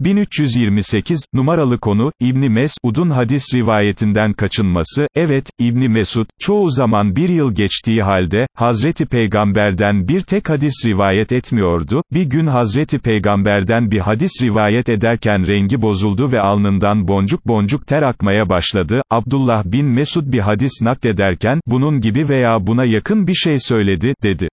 1328, numaralı konu, İbni Mesud'un hadis rivayetinden kaçınması, evet, İbni Mesud, çoğu zaman bir yıl geçtiği halde, Hazreti Peygamberden bir tek hadis rivayet etmiyordu, bir gün Hazreti Peygamberden bir hadis rivayet ederken rengi bozuldu ve alnından boncuk boncuk ter akmaya başladı, Abdullah bin Mesud bir hadis naklederken, bunun gibi veya buna yakın bir şey söyledi, dedi.